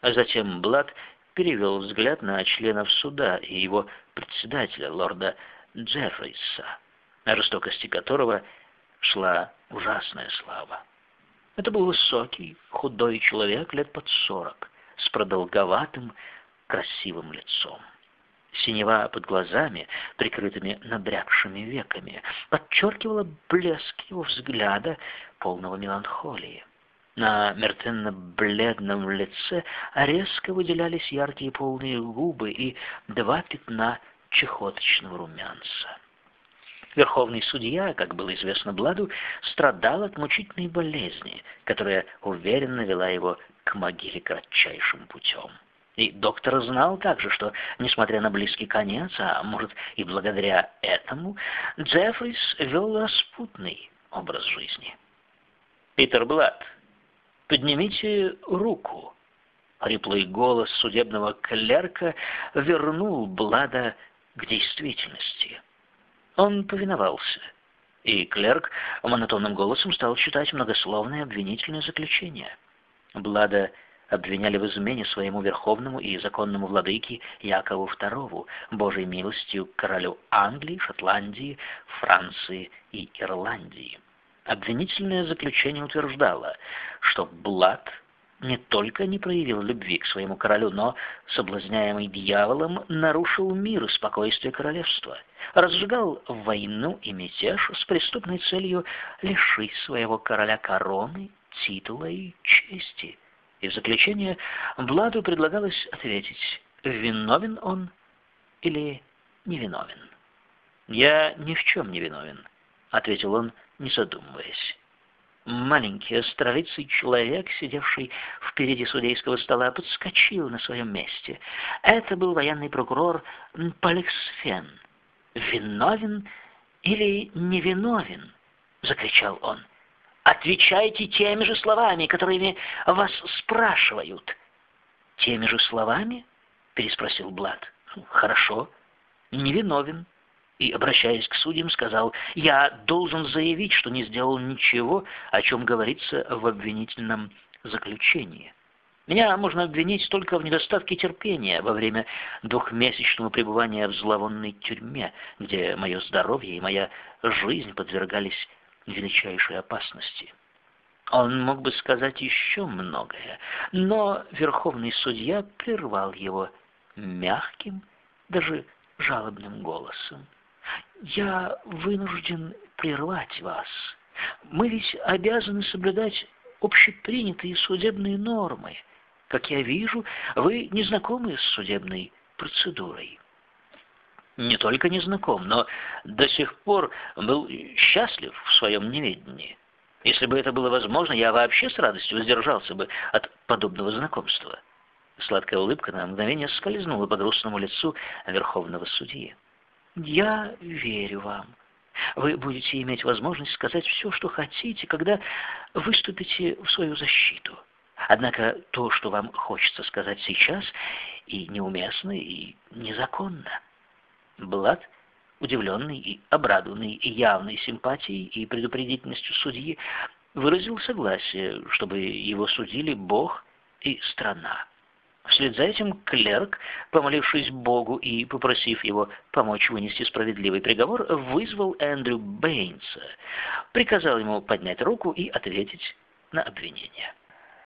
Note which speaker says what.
Speaker 1: А затем Блад перевел взгляд на членов суда и его председателя, лорда Джеррейса, о жестокости которого шла ужасная слава. Это был высокий, худой человек лет под сорок, с продолговатым, красивым лицом. Синева под глазами, прикрытыми набрякшими веками, подчеркивала блеск его взгляда, полного меланхолии. На мертвенно-бледном лице резко выделялись яркие полные губы и два пятна чехоточного румянца. Верховный судья, как было известно Бладу, страдал от мучительной болезни, которая уверенно вела его к могиле кратчайшим путем. И доктор знал также, что, несмотря на близкий конец, а может и благодаря этому, Джеффрис вел распутный образ жизни. «Питер Блад», «Поднимите руку!» Хриплый голос судебного клерка вернул Блада к действительности. Он повиновался, и клерк монотонным голосом стал читать многословное обвинительное заключение. Блада обвиняли в измене своему верховному и законному владыке Якову II, Божьей милостью королю Англии, Шотландии, Франции и Ирландии. Обвинительное заключение утверждало, что Блад не только не проявил любви к своему королю, но, соблазняемый дьяволом, нарушил мир и спокойствие королевства, разжигал войну и мятеж с преступной целью лишить своего короля короны, титула и чести. И в заключение Бладу предлагалось ответить, виновен он или невиновен. «Я ни в чем не виновен», — ответил он, не задумываясь. Маленький островицый человек, сидевший впереди судейского стола, подскочил на своем месте. Это был военный прокурор Поликсфен. «Виновен или невиновен?» — закричал он. «Отвечайте теми же словами, которыми вас спрашивают». «Теми же словами?» — переспросил Блад. «Хорошо, невиновен» и, обращаясь к судьям, сказал, «Я должен заявить, что не сделал ничего, о чем говорится в обвинительном заключении. Меня можно обвинить только в недостатке терпения во время двухмесячного пребывания в зловонной тюрьме, где мое здоровье и моя жизнь подвергались величайшей опасности». Он мог бы сказать еще многое, но верховный судья прервал его мягким, даже жалобным голосом. Я вынужден прервать вас. Мы ведь обязаны соблюдать общепринятые судебные нормы. Как я вижу, вы не знакомы с судебной процедурой. Не только не знаком, но до сих пор был счастлив в своем неведении. Если бы это было возможно, я вообще с радостью воздержался бы от подобного знакомства. Сладкая улыбка на мгновение скользнула по грустному лицу верховного судьи. Я верю вам. Вы будете иметь возможность сказать все, что хотите, когда выступите в свою защиту. Однако то, что вам хочется сказать сейчас, и неуместно, и незаконно. Блад, удивленный и обрадованный явной симпатией и предупредительностью судьи, выразил согласие, чтобы его судили Бог и страна. Вслед за этим клерк, помолившись Богу и попросив его помочь вынести справедливый приговор, вызвал Эндрю Бэйнса, приказал ему поднять руку и ответить на обвинение.